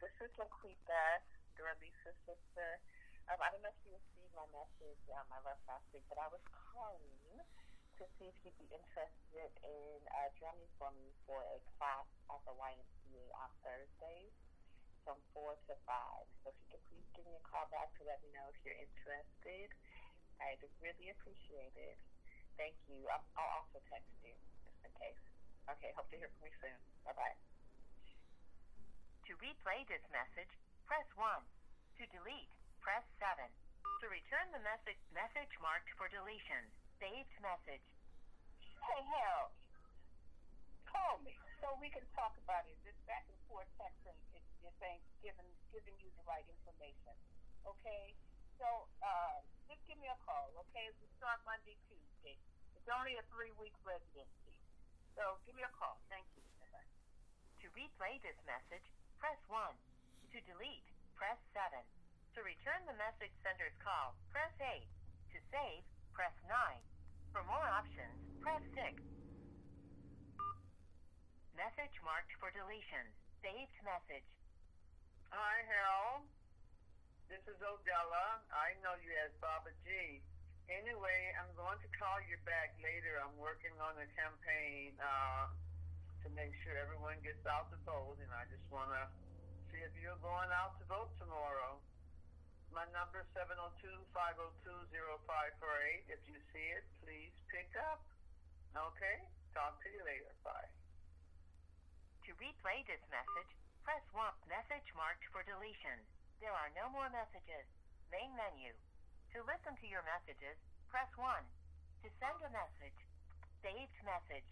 this is Laquita, Doralisa's sister. Um, I don't know if you received my message, um, my last last week, but I was calling to see if you'd be interested in uh, drumming for me for a class at the YMCA on Thursdays from 4 to 5. So if you could please give me a call back to let me know if you're interested, I'd really appreciate it. Thank you. I'll, I'll also text you just in case. Okay, hope to hear from you soon. Bye bye. To replay this message, press 1. To delete, press 7. To return the message message marked for deletion, saved message. Hey, Harold, call me so we can talk about it. This back and forth texting, it, it ain't giving, giving you the right information. Okay? So, uh, just give me a call, okay? We start Monday, Tuesday. It's only a three week residency. So, give me a call. Thank you. Bye-bye. To replay this message, press 1. To delete, press 7. To return the message sender's call, press 8. To save, press 9. For more options, press 6. Message marked for deletion. Saved message. Hi, Harold. This is Odella. I know you as Baba G. Anyway, I'm going to call you back later. I'm working on a campaign uh, to make sure everyone gets out to vote, and I just want to see if you're going out to vote tomorrow. My number is 702-502-0548. If you see it, please pick up. Okay? Talk to you later. Bye. To replay this message, press 1. Message marked for deletion. There are no more messages. Main menu. To listen to your messages, press 1. To send a message, saved message.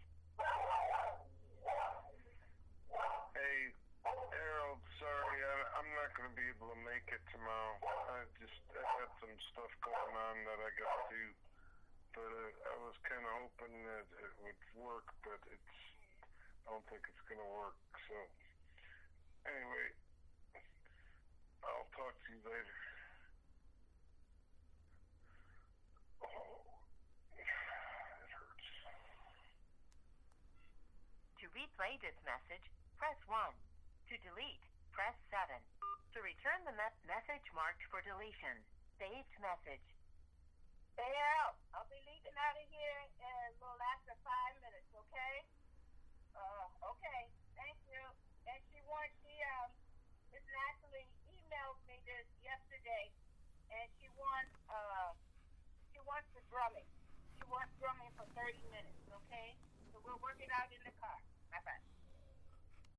Hey, Harold, sorry, I, I'm not going to be able to make it tomorrow. I just I had some stuff going on that I got to do. But uh, I was kind of hoping that it would work, but it's I don't think it's going to work. So, anyway, I'll talk to you later. To replay this message, press 1. To delete, press 7. To return the me- message marked for deletion, saved message. Hey, Harold, I'll be leaving out of here in a little after five minutes, okay? Uh, okay. Thank you. And she wants, she, um, Miss Natalie emailed me this yesterday, and she wants, uh, she wants the drumming. She wants drumming for 30 minutes, okay? So we'll work it out in the car my friend.